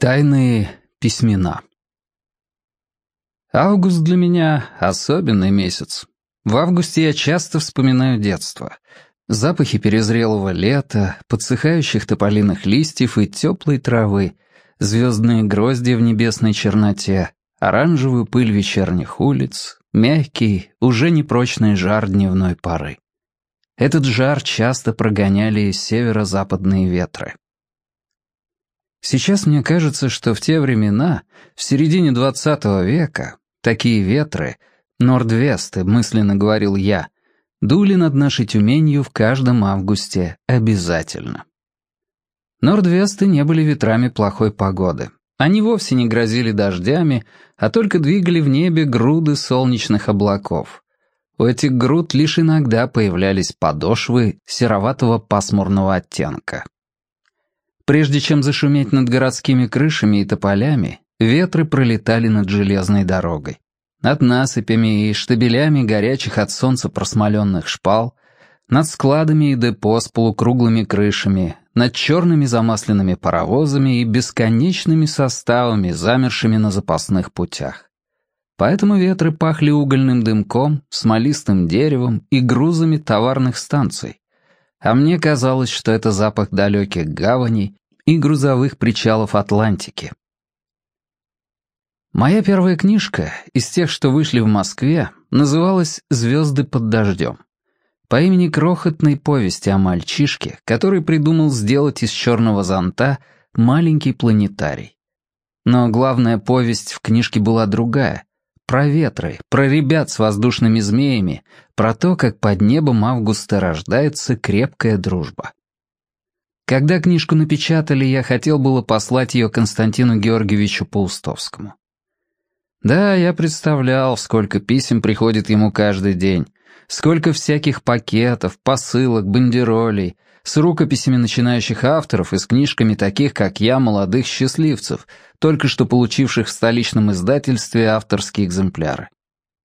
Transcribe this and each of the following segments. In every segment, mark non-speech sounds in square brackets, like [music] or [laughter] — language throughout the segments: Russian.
Тайные письмена. Август для меня — особенный месяц. В августе я часто вспоминаю детство. Запахи перезрелого лета, подсыхающих тополиных листьев и теплой травы, звездные грозди в небесной черноте, оранжевую пыль вечерних улиц, мягкий, уже непрочный жар дневной поры. Этот жар часто прогоняли северо-западные ветры. Сейчас мне кажется, что в те времена, в середине двадцатого века, такие ветры, нордвесты, мысленно говорил я, дули над нашей Тюменью в каждом августе обязательно. Нордвесты не были ветрами плохой погоды. Они вовсе не грозили дождями, а только двигали в небе груды солнечных облаков. У этих груд лишь иногда появлялись подошвы сероватого пасмурного оттенка. Прежде чем зашуметь над городскими крышами и тополями, ветры пролетали над железной дорогой. Над насыпями и штабелями горячих от солнца просмоленных шпал, над складами и депо с полукруглыми крышами, над черными замасленными паровозами и бесконечными составами, замершими на запасных путях. Поэтому ветры пахли угольным дымком, смолистым деревом и грузами товарных станций. А мне казалось, что это запах далеких гаваней и грузовых причалов Атлантики. Моя первая книжка из тех, что вышли в Москве, называлась «Звезды под дождем». По имени крохотной повести о мальчишке, который придумал сделать из черного зонта маленький планетарий. Но главная повесть в книжке была другая. Про ветры, про ребят с воздушными змеями, про то, как под небом августа рождается крепкая дружба. Когда книжку напечатали, я хотел было послать ее Константину Георгиевичу Паустовскому. Да, я представлял, сколько писем приходит ему каждый день, сколько всяких пакетов, посылок, бандеролей, с рукописями начинающих авторов и с книжками таких, как я, молодых счастливцев, только что получивших в столичном издательстве авторские экземпляры.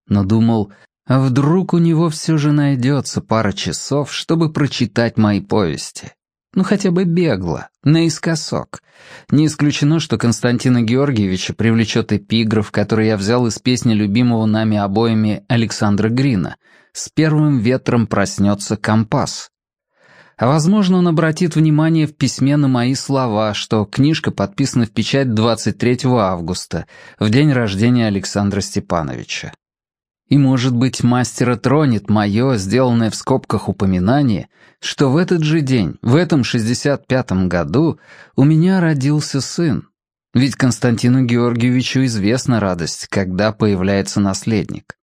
Но думал, а вдруг у него все же найдется пара часов, чтобы прочитать мои повести. Ну, хотя бы бегло, наискосок. Не исключено, что Константина Георгиевича привлечет эпиграф, который я взял из песни любимого нами обоими Александра Грина «С первым ветром проснется компас». А возможно, он обратит внимание в письме на мои слова, что книжка подписана в печать 23 августа, в день рождения Александра Степановича. И, может быть, мастера тронет мое, сделанное в скобках упоминание, что в этот же день, в этом 65-м году, у меня родился сын. Ведь Константину Георгиевичу известна радость, когда появляется наследник.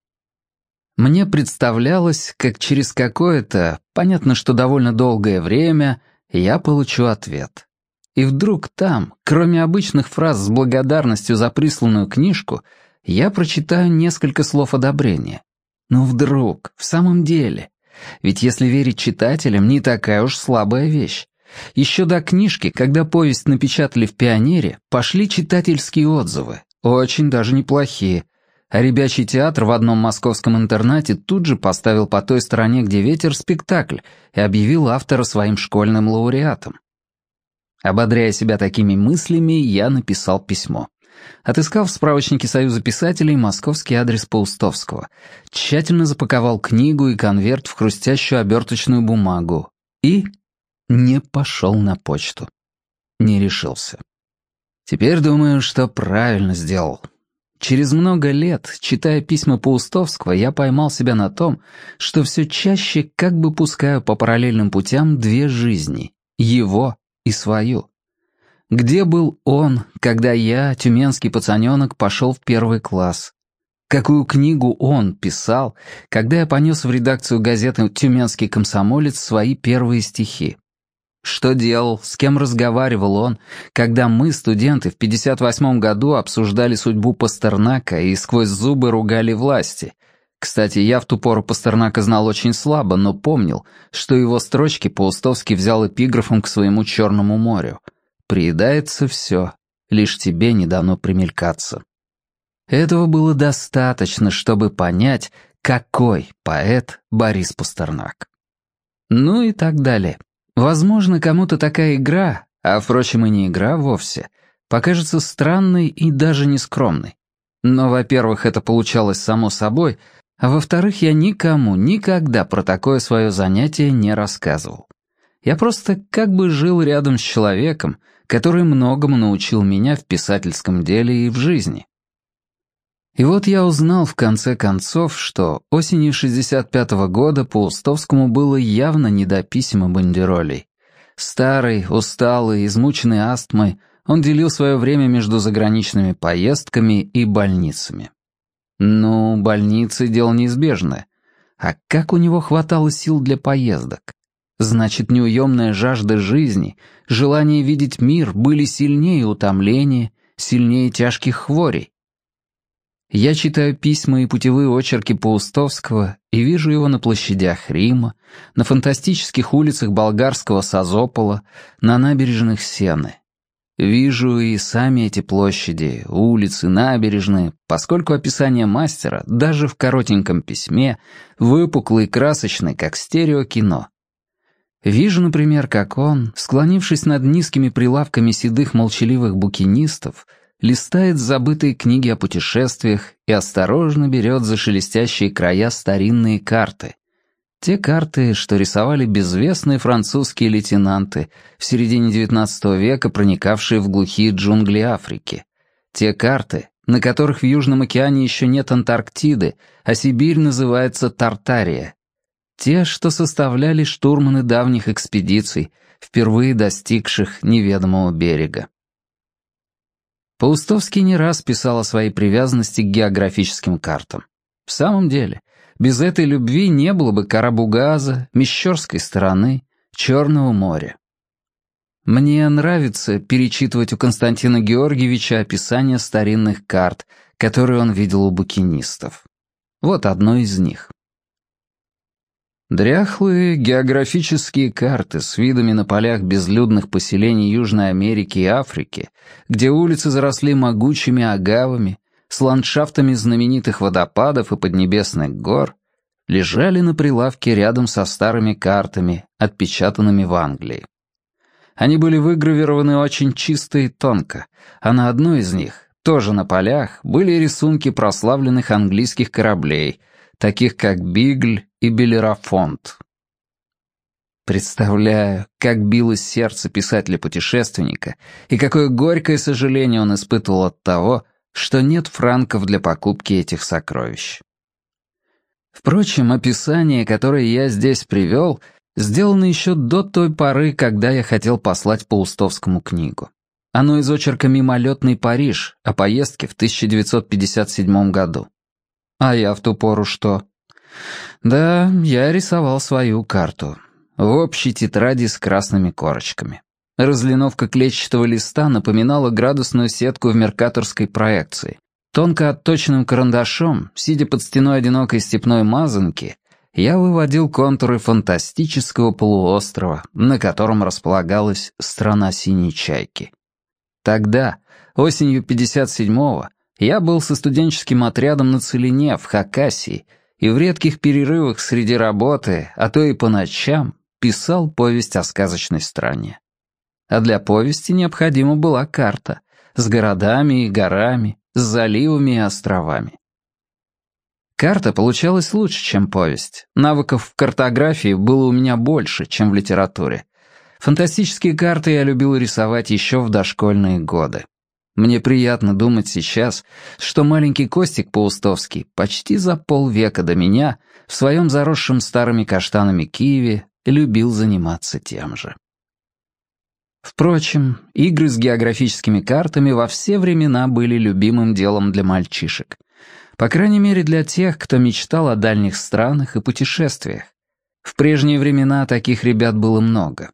Мне представлялось, как через какое-то, понятно, что довольно долгое время, я получу ответ. И вдруг там, кроме обычных фраз с благодарностью за присланную книжку, я прочитаю несколько слов одобрения. Но вдруг, в самом деле, ведь если верить читателям, не такая уж слабая вещь. Еще до книжки, когда повесть напечатали в «Пионере», пошли читательские отзывы, очень даже неплохие. А ребячий театр в одном московском интернате тут же поставил по той стороне, где ветер, спектакль и объявил автора своим школьным лауреатом. Ободряя себя такими мыслями, я написал письмо. Отыскал в справочнике Союза писателей московский адрес Паустовского, тщательно запаковал книгу и конверт в хрустящую оберточную бумагу и не пошел на почту. Не решился. Теперь думаю, что правильно сделал. Через много лет, читая письма Паустовского, я поймал себя на том, что все чаще как бы пускаю по параллельным путям две жизни — его и свою. Где был он, когда я, тюменский пацаненок, пошел в первый класс? Какую книгу он писал, когда я понес в редакцию газеты «Тюменский комсомолец» свои первые стихи? Что делал, с кем разговаривал он, когда мы, студенты, в 58 году обсуждали судьбу Пастернака и сквозь зубы ругали власти? Кстати, я в ту пору Пастернака знал очень слабо, но помнил, что его строчки Паустовский взял эпиграфом к своему «Черному морю». Приедается все, лишь тебе не дано примелькаться. Этого было достаточно, чтобы понять, какой поэт Борис Пастернак. Ну и так далее. Возможно, кому-то такая игра, а, впрочем, и не игра вовсе, покажется странной и даже нескромной. Но, во-первых, это получалось само собой, а во-вторых, я никому никогда про такое свое занятие не рассказывал. Я просто как бы жил рядом с человеком, который многому научил меня в писательском деле и в жизни. И вот я узнал в конце концов, что осенью 65-го года по Устовскому было явно не до писем бандеролей. Старый, усталый, измученный астмой, он делил свое время между заграничными поездками и больницами. Ну, больницы — дело неизбежное. А как у него хватало сил для поездок? Значит, неуемная жажда жизни, желание видеть мир были сильнее утомления, сильнее тяжких хворей. Я читаю письма и путевые очерки Паустовского и вижу его на площадях Рима, на фантастических улицах болгарского Созопола, на набережных Сены. Вижу и сами эти площади, улицы, набережные, поскольку описание мастера, даже в коротеньком письме, выпуклый и красочный, как стереокино. Вижу, например, как он, склонившись над низкими прилавками седых молчаливых букинистов, листает забытые книги о путешествиях и осторожно берет за шелестящие края старинные карты. Те карты, что рисовали безвестные французские лейтенанты, в середине XIX века проникавшие в глухие джунгли Африки. Те карты, на которых в Южном океане еще нет Антарктиды, а Сибирь называется Тартария. Те, что составляли штурманы давних экспедиций, впервые достигших неведомого берега. Паустовский не раз писал о своей привязанности к географическим картам. В самом деле, без этой любви не было бы Карабугаза, Мещерской стороны, Черного моря. Мне нравится перечитывать у Константина Георгиевича описания старинных карт, которые он видел у букинистов. Вот одно из них. Дряхлые географические карты с видами на полях безлюдных поселений Южной Америки и Африки, где улицы заросли могучими агавами, с ландшафтами знаменитых водопадов и поднебесных гор, лежали на прилавке рядом со старыми картами, отпечатанными в Англии. Они были выгравированы очень чисто и тонко, а на одной из них, тоже на полях, были рисунки прославленных английских кораблей, таких как «Бигль» и Белерафонт. Представляю, как билось сердце писателя-путешественника и какое горькое сожаление он испытывал от того, что нет франков для покупки этих сокровищ. Впрочем, описание, которое я здесь привел, сделано еще до той поры, когда я хотел послать по Устовскому книгу. Оно из очерка «Мимолетный Париж» о поездке в 1957 году. А я в ту пору что? Да, я рисовал свою карту. В общей тетради с красными корочками. Разлиновка клетчатого листа напоминала градусную сетку в меркаторской проекции. Тонко отточенным карандашом, сидя под стеной одинокой степной мазанки, я выводил контуры фантастического полуострова, на котором располагалась страна синей чайки. Тогда, осенью 57-го, я был со студенческим отрядом на Целине, в Хакасии, и в редких перерывах среди работы, а то и по ночам, писал повесть о сказочной стране. А для повести необходима была карта с городами и горами, с заливами и островами. Карта получалась лучше, чем повесть. Навыков в картографии было у меня больше, чем в литературе. Фантастические карты я любил рисовать еще в дошкольные годы. Мне приятно думать сейчас, что маленький Костик Паустовский почти за полвека до меня в своем заросшем старыми каштанами Киеве любил заниматься тем же. Впрочем, игры с географическими картами во все времена были любимым делом для мальчишек. По крайней мере, для тех, кто мечтал о дальних странах и путешествиях. В прежние времена таких ребят было много.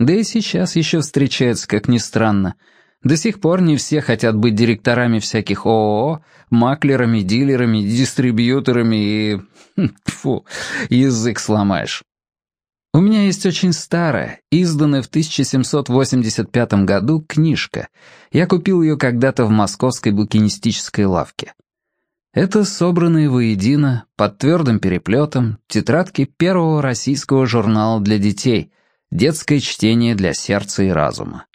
Да и сейчас еще встречается, как ни странно — до сих пор не все хотят быть директорами всяких ООО, маклерами, дилерами, дистрибьюторами и... [laughs] Фу, язык сломаешь. У меня есть очень старая, изданная в 1785 году книжка. Я купил ее когда-то в московской букинистической лавке. Это собранные воедино, под твердым переплетом, тетрадки первого российского журнала для детей «Детское чтение для сердца и разума».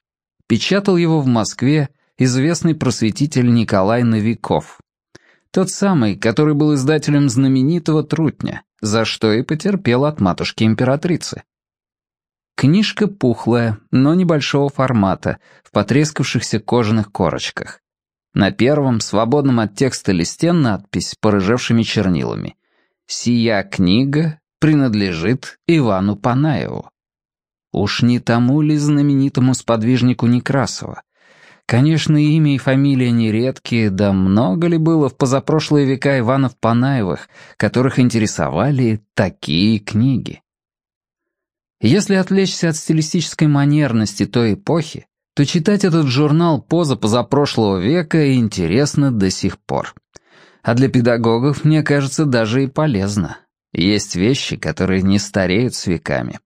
Печатал его в Москве известный просветитель Николай Новиков. Тот самый, который был издателем знаменитого «Трутня», за что и потерпел от матушки-императрицы. Книжка пухлая, но небольшого формата, в потрескавшихся кожаных корочках. На первом, свободном от текста листе надпись порыжевшими чернилами. «Сия книга принадлежит Ивану Панаеву». Уж не тому ли знаменитому сподвижнику Некрасова? Конечно, имя и фамилия нередкие, да много ли было в позапрошлые века Иванов Панаевых, которых интересовали такие книги? Если отвлечься от стилистической манерности той эпохи, то читать этот журнал поза позапрошлого века интересно до сих пор. А для педагогов, мне кажется, даже и полезно. Есть вещи, которые не стареют с веками.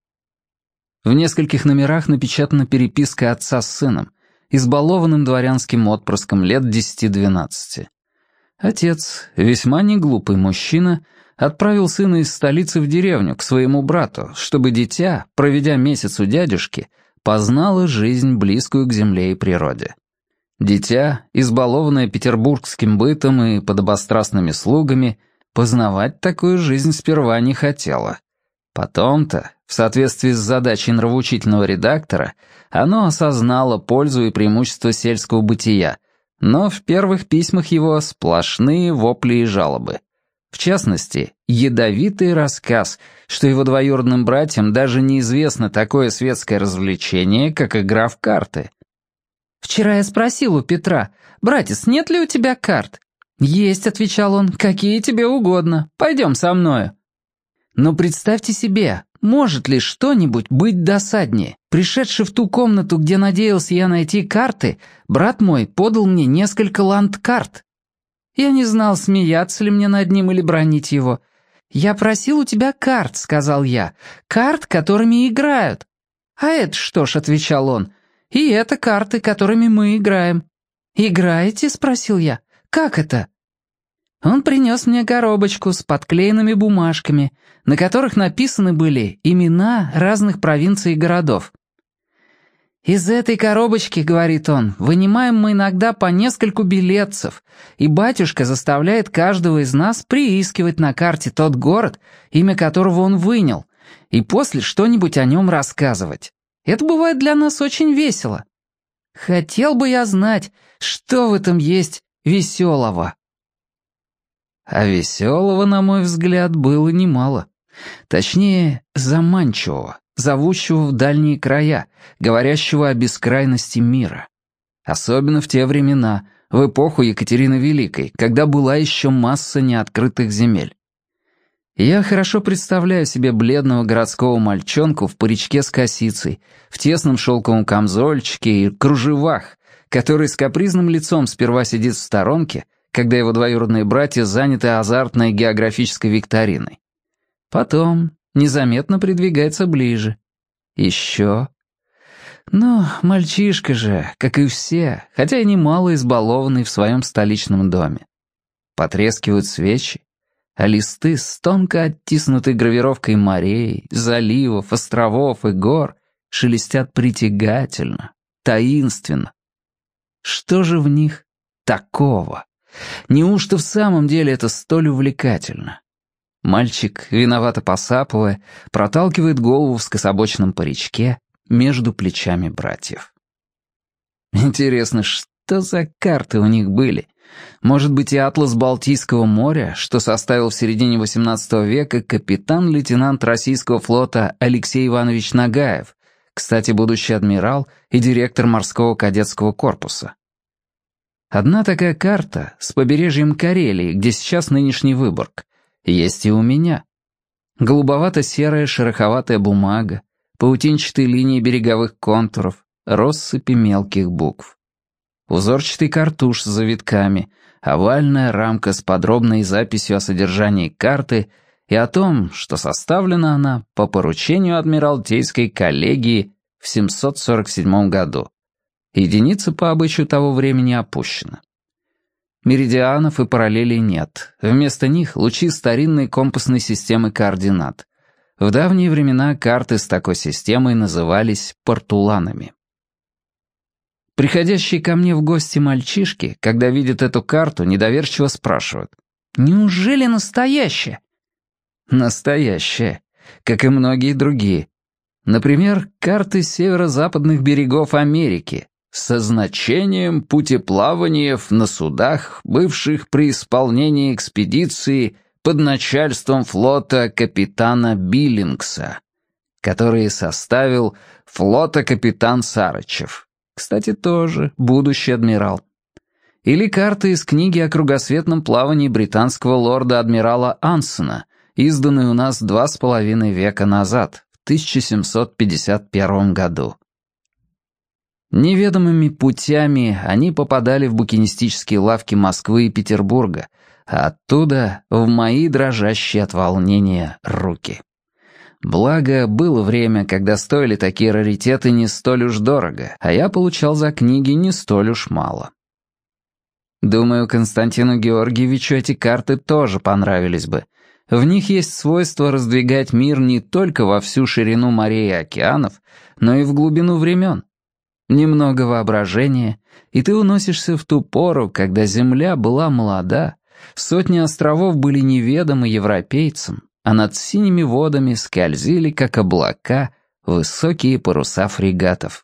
В нескольких номерах напечатана переписка отца с сыном, избалованным дворянским отпрыском лет 10-12. Отец, весьма неглупый мужчина, отправил сына из столицы в деревню к своему брату, чтобы дитя, проведя месяц у дядюшки, познала жизнь, близкую к земле и природе. Дитя, избалованное петербургским бытом и подобострастными слугами, познавать такую жизнь сперва не хотело. Потом-то, в соответствии с задачей нравоучительного редактора, оно осознало пользу и преимущество сельского бытия, но в первых письмах его сплошные вопли и жалобы. В частности, ядовитый рассказ, что его двоюродным братьям даже неизвестно такое светское развлечение, как игра в карты. «Вчера я спросил у Петра, «Братец, нет ли у тебя карт?» «Есть», — отвечал он, — «какие тебе угодно. Пойдем со мною». Но представьте себе, может ли что-нибудь быть досаднее? Пришедший в ту комнату, где надеялся я найти карты, брат мой подал мне несколько ландкарт. Я не знал, смеяться ли мне над ним или бронить его. «Я просил у тебя карт», — сказал я, — «карт, которыми играют». «А это что ж», — отвечал он, — «и это карты, которыми мы играем». «Играете?» — спросил я. «Как это?» Он принес мне коробочку с подклеенными бумажками, на которых написаны были имена разных провинций и городов. «Из этой коробочки, — говорит он, — вынимаем мы иногда по нескольку билетцев, и батюшка заставляет каждого из нас приискивать на карте тот город, имя которого он вынял, и после что-нибудь о нем рассказывать. Это бывает для нас очень весело. Хотел бы я знать, что в этом есть веселого». А веселого, на мой взгляд, было немало. Точнее, заманчивого зовущего в дальние края, говорящего о бескрайности мира. Особенно в те времена, в эпоху Екатерины Великой, когда была еще масса неоткрытых земель. Я хорошо представляю себе бледного городского мальчонку в паричке с косицей, в тесном шелковом камзольчике и кружевах, который с капризным лицом сперва сидит в сторонке, когда его двоюродные братья заняты азартной географической викториной. Потом, незаметно придвигается ближе. Еще. Но мальчишка же, как и все, хотя и немало избалованный в своем столичном доме. Потрескивают свечи, а листы с тонко оттиснутой гравировкой морей, заливов, островов и гор шелестят притягательно, таинственно. Что же в них такого? Неужто в самом деле это столь увлекательно? Мальчик, виновато посапывая, проталкивает голову в скособочном паричке между плечами братьев. Интересно, что за карты у них были? Может быть, и атлас Балтийского моря, что составил в середине XVIII века капитан-лейтенант российского флота Алексей Иванович Нагаев, кстати, будущий адмирал и директор морского кадетского корпуса. Одна такая карта с побережьем Карелии, где сейчас нынешний Выборг, есть и у меня. Голубовато-серая шероховатая бумага, паутинчатые линии береговых контуров, россыпи мелких букв. Узорчатый картуш с завитками, овальная рамка с подробной записью о содержании карты и о том, что составлена она по поручению Адмиралтейской коллегии в 747 году. Единица по обычаю того времени опущена. Меридианов и параллелей нет. Вместо них лучи старинной компасной системы координат. В давние времена карты с такой системой назывались портуланами. Приходящие ко мне в гости мальчишки, когда видят эту карту, недоверчиво спрашивают. «Неужели настоящая?» Настоящая, как и многие другие. Например, карты северо-западных берегов Америки со значением путеплаваниев на судах, бывших при исполнении экспедиции под начальством флота капитана Биллингса, который составил флота-капитан Сарычев. Кстати, тоже будущий адмирал. Или карты из книги о кругосветном плавании британского лорда-адмирала Ансона, изданной у нас два с половиной века назад, 1751 году. Неведомыми путями они попадали в букинистические лавки Москвы и Петербурга, а оттуда в мои дрожащие от волнения руки. Благо, было время, когда стоили такие раритеты не столь уж дорого, а я получал за книги не столь уж мало. Думаю, Константину Георгиевичу эти карты тоже понравились бы, в них есть свойство раздвигать мир не только во всю ширину морей и океанов, но и в глубину времен. Немного воображения, и ты уносишься в ту пору, когда Земля была молода, сотни островов были неведомы европейцам, а над синими водами скользили, как облака, высокие паруса фрегатов.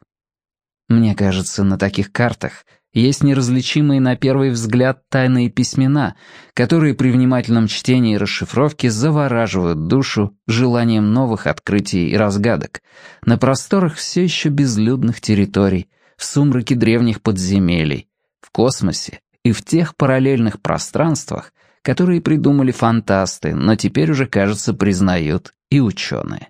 Мне кажется, на таких картах есть неразличимые на первый взгляд тайные письмена, которые при внимательном чтении и расшифровке завораживают душу желанием новых открытий и разгадок на просторах все еще безлюдных территорий, в сумраке древних подземелий, в космосе и в тех параллельных пространствах, которые придумали фантасты, но теперь уже, кажется, признают и ученые.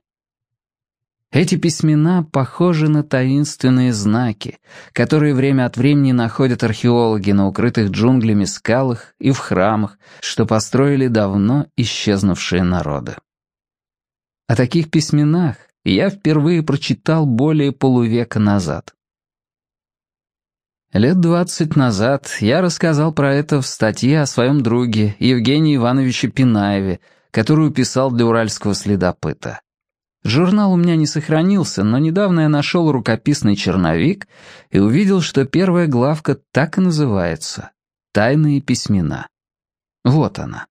Эти письмена похожи на таинственные знаки, которые время от времени находят археологи на укрытых джунглями скалах и в храмах, что построили давно исчезнувшие народы. О таких письменах я впервые прочитал более полувека назад. Лет двадцать назад я рассказал про это в статье о своем друге Евгении Ивановиче Пинаеве, которую писал для уральского следопыта. Журнал у меня не сохранился, но недавно я нашел рукописный черновик и увидел, что первая главка так и называется «Тайные письмена». Вот она.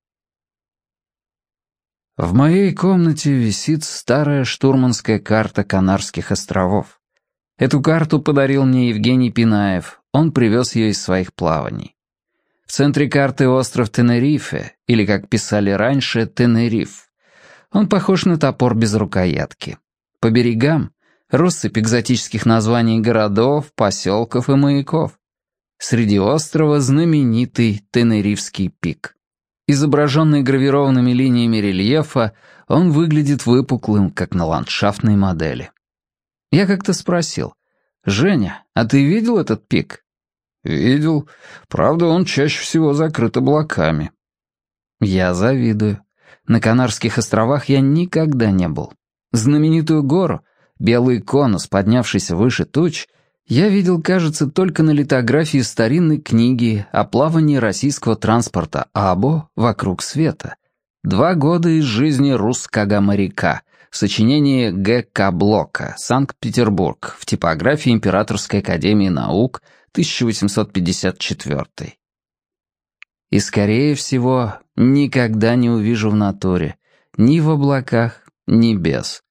В моей комнате висит старая штурманская карта Канарских островов. Эту карту подарил мне Евгений Пинаев, он привез ее из своих плаваний. В центре карты остров Тенерифе, или, как писали раньше, Тенериф. Он похож на топор без рукоятки. По берегам — россыпь экзотических названий городов, поселков и маяков. Среди острова знаменитый Тенерифский пик. Изображенный гравированными линиями рельефа, он выглядит выпуклым, как на ландшафтной модели. Я как-то спросил, «Женя, а ты видел этот пик?» «Видел. Правда, он чаще всего закрыт облаками». Я завидую. На Канарских островах я никогда не был. Знаменитую гору, белый конус, поднявшийся выше туч, я видел, кажется, только на литографии старинной книги о плавании российского транспорта «Або» вокруг света. Два года из жизни русского моряка. Сочинение Г.К. Блока, Санкт-Петербург, в типографии Императорской академии наук, 1854. И, скорее всего, никогда не увижу в натуре. Ни в облаках, ни без.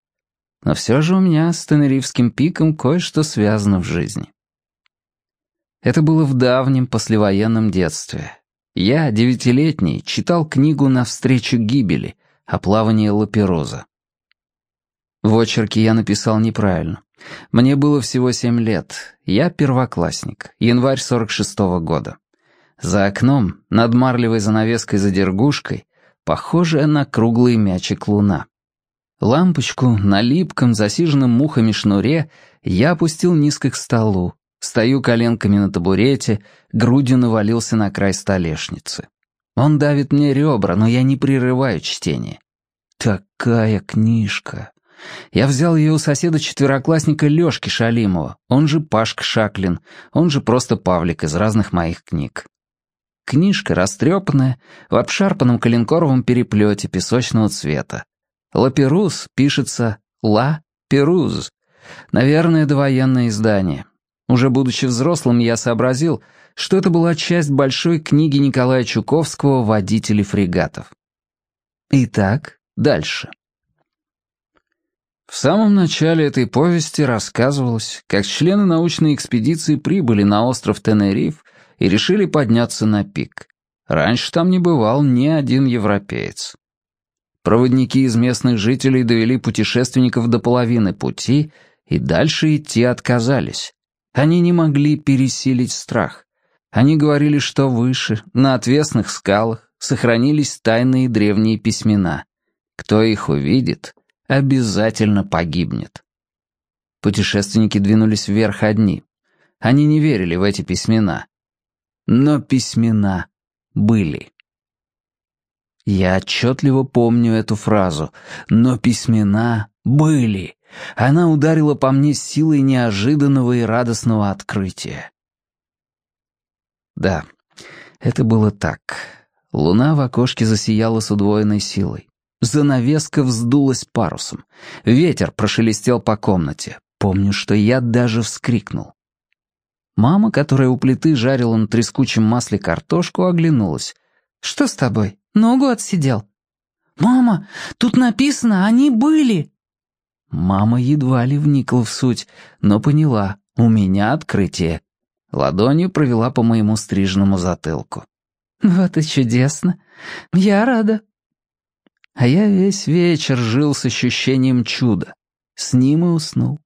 Но все же у меня с Тенерифским пиком кое-что связано в жизни. Это было в давнем послевоенном детстве. Я, девятилетний, читал книгу «Навстречу гибели» о плавании Лапероза. В очерке я написал неправильно. Мне было всего семь лет. Я первоклассник, январь сорок шестого года. За окном, над марлевой занавеской за дергушкой, похожая на круглый мячик луна. Лампочку на липком, засиженном мухами шнуре я опустил низко к столу, стою коленками на табурете, грудью навалился на край столешницы. Он давит мне ребра, но я не прерываю чтение. Такая книжка. Я взял ее у соседа-четвероклассника Лешки Шалимова, он же Пашка Шаклин, он же просто Павлик из разных моих книг. Книжка растрепанная, в обшарпанном коленкоровом переплете песочного цвета. Лаперуз пишется Ла Перуз. Наверное, довоенное издание. Уже будучи взрослым, я сообразил, что это была часть большой книги Николая Чуковского «Водители фрегатов». Итак, дальше. В самом начале этой повести рассказывалось, как члены научной экспедиции прибыли на остров Тенериф и решили подняться на пик. Раньше там не бывал ни один европеец. Проводники из местных жителей довели путешественников до половины пути и дальше идти отказались. Они не могли пересилить страх. Они говорили, что выше, на отвесных скалах, сохранились тайные древние письмена. Кто их увидит, обязательно погибнет. Путешественники двинулись вверх одни. Они не верили в эти письмена. Но письмена были. Я отчетливо помню эту фразу. Но письмена были. Она ударила по мне силой неожиданного и радостного открытия. Да, это было так. Луна в окошке засияла с удвоенной силой. Занавеска вздулась парусом. Ветер прошелестел по комнате. Помню, что я даже вскрикнул. Мама, которая у плиты жарила на трескучем масле картошку, оглянулась. «Что с тобой? Ногу отсидел?» «Мама, тут написано, они были!» Мама едва ли вникла в суть, но поняла, у меня открытие. Ладонью провела по моему стриженному затылку. «Вот и чудесно. Я рада. А я весь вечер жил с ощущением чуда. С ним и уснул.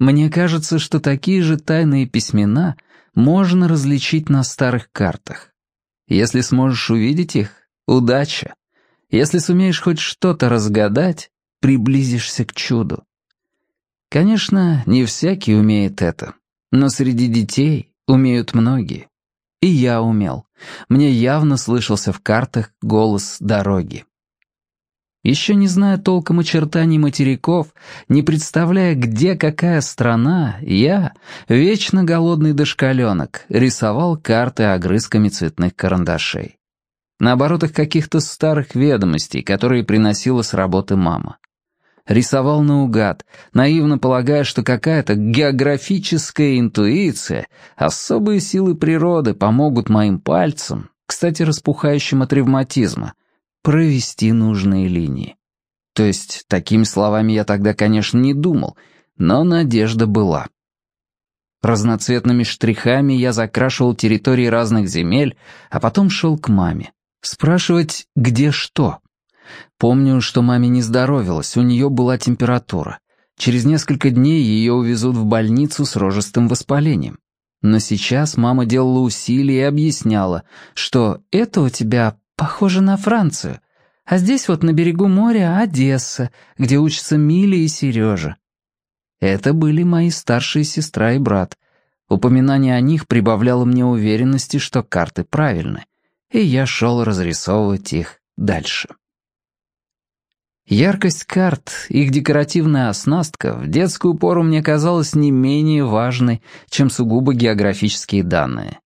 Мне кажется, что такие же тайные письмена можно различить на старых картах. Если сможешь увидеть их — удача. Если сумеешь хоть что-то разгадать, приблизишься к чуду. Конечно, не всякий умеет это, но среди детей умеют многие. И я умел. Мне явно слышался в картах голос дороги. Еще не зная толком очертаний материков, не представляя, где какая страна, я, вечно голодный дошкаленок, рисовал карты огрызками цветных карандашей. На оборотах каких-то старых ведомостей, которые приносила с работы мама. Рисовал наугад, наивно полагая, что какая-то географическая интуиция, особые силы природы помогут моим пальцам, кстати, распухающим от ревматизма, провести нужные линии. То есть, такими словами я тогда, конечно, не думал, но надежда была. Разноцветными штрихами я закрашивал территории разных земель, а потом шел к маме. Спрашивать, где что. Помню, что маме не здоровилась, у нее была температура. Через несколько дней ее увезут в больницу с рожестым воспалением. Но сейчас мама делала усилия и объясняла, что это у тебя похоже на Францию, а здесь вот на берегу моря Одесса, где учатся Миля и Сережа. Это были мои старшие сестра и брат. Упоминание о них прибавляло мне уверенности, что карты правильны, и я шел разрисовывать их дальше. Яркость карт, их декоративная оснастка в детскую пору мне казалась не менее важной, чем сугубо географические данные.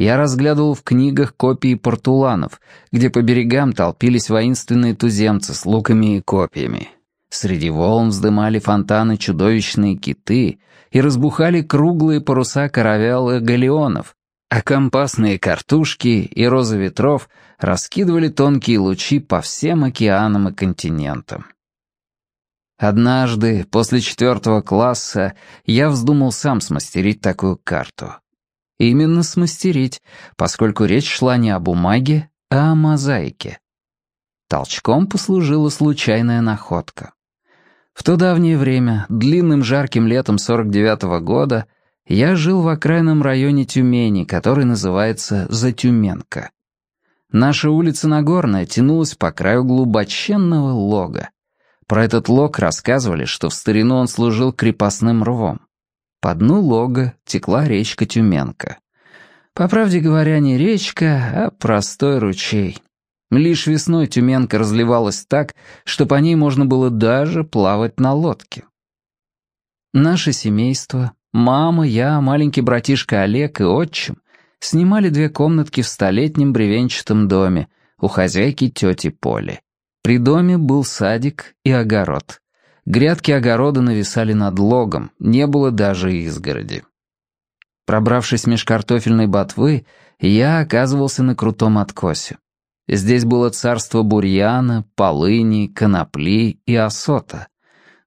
Я разглядывал в книгах копии портуланов, где по берегам толпились воинственные туземцы с луками и копьями. Среди волн вздымали фонтаны чудовищные киты и разбухали круглые паруса каравелла галеонов, а компасные картушки и розы ветров раскидывали тонкие лучи по всем океанам и континентам. Однажды, после четвертого класса, я вздумал сам смастерить такую карту. Именно смастерить, поскольку речь шла не о бумаге, а о мозаике. Толчком послужила случайная находка. В то давнее время, длинным жарким летом 49-го года, я жил в окраинном районе Тюмени, который называется Затюменка. Наша улица Нагорная тянулась по краю глубоченного лога. Про этот лог рассказывали, что в старину он служил крепостным рвом. По дну лога текла речка Тюменка. По правде говоря, не речка, а простой ручей. Лишь весной Тюменка разливалась так, что по ней можно было даже плавать на лодке. Наше семейство, Мама, я, маленький братишка Олег и отчим снимали две комнатки в столетнем бревенчатом доме у хозяйки тети Поли. При доме был садик и огород. Грядки огорода нависали над логом, не было даже изгороди. Пробравшись меж картофельной ботвы, я оказывался на крутом откосе. Здесь было царство бурьяна, полыни, конопли и осота.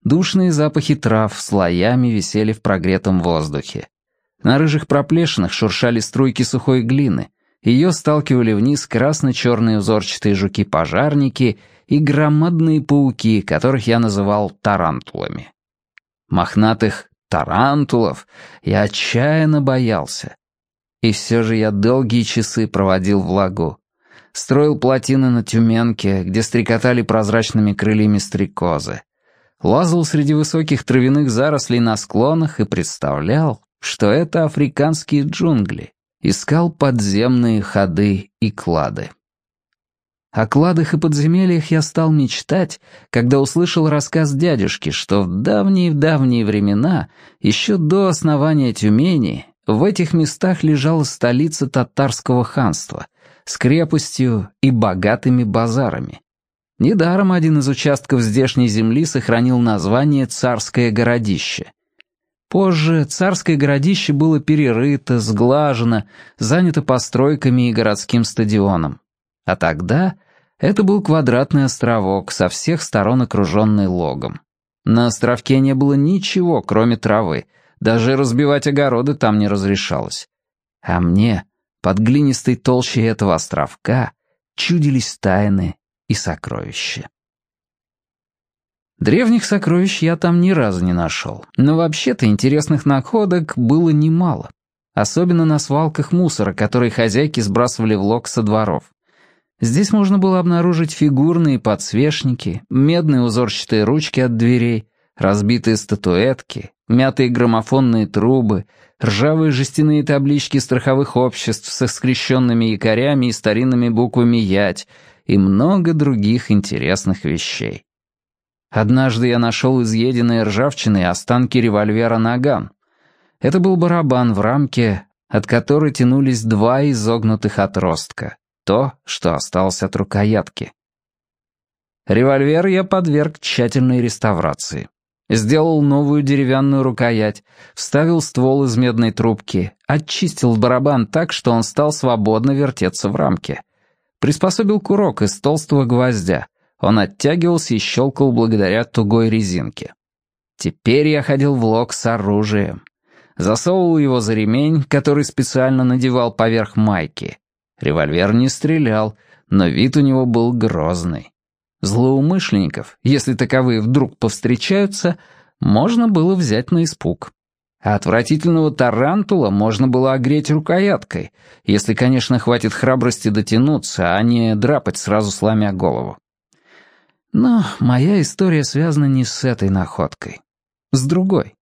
Душные запахи трав слоями висели в прогретом воздухе. На рыжих проплешинах шуршали струйки сухой глины. Ее сталкивали вниз красно-черные узорчатые жуки-пожарники и громадные пауки, которых я называл тарантулами. Мохнатых тарантулов я отчаянно боялся. И все же я долгие часы проводил в лагу. Строил плотины на Тюменке, где стрекотали прозрачными крыльями стрекозы лазал среди высоких травяных зарослей на склонах и представлял, что это африканские джунгли, искал подземные ходы и клады. О кладах и подземельях я стал мечтать, когда услышал рассказ дядюшки, что в давние-давние времена, еще до основания Тюмени, в этих местах лежала столица татарского ханства с крепостью и богатыми базарами. Недаром один из участков здешней земли сохранил название «Царское городище». Позже царское городище было перерыто, сглажено, занято постройками и городским стадионом. А тогда это был квадратный островок, со всех сторон окруженный логом. На островке не было ничего, кроме травы, даже разбивать огороды там не разрешалось. А мне, под глинистой толщей этого островка, чудились тайны и сокровища. Древних сокровищ я там ни разу не нашел, но вообще-то интересных находок было немало. Особенно на свалках мусора, которые хозяйки сбрасывали в лог со дворов. Здесь можно было обнаружить фигурные подсвечники, медные узорчатые ручки от дверей, разбитые статуэтки, мятые граммофонные трубы, ржавые жестяные таблички страховых обществ со скрещенными якорями и старинными буквами «Ять», и много других интересных вещей. Однажды я нашел изъеденные ржавчиной останки револьвера «Наган». Это был барабан в рамке, от которой тянулись два изогнутых отростка, то, что осталось от рукоятки. Револьвер я подверг тщательной реставрации. Сделал новую деревянную рукоять, вставил ствол из медной трубки, очистил барабан так, что он стал свободно вертеться в рамке — Приспособил курок из толстого гвоздя. Он оттягивался и щелкал благодаря тугой резинке. Теперь я ходил в лог с оружием. Засовывал его за ремень, который специально надевал поверх майки. Револьвер не стрелял, но вид у него был грозный. Злоумышленников, если таковые вдруг повстречаются, можно было взять на испуг. А отвратительного тарантула можно было огреть рукояткой, если, конечно, хватит храбрости дотянуться, а не драпать сразу сломя голову. Но моя история связана не с этой находкой. С другой.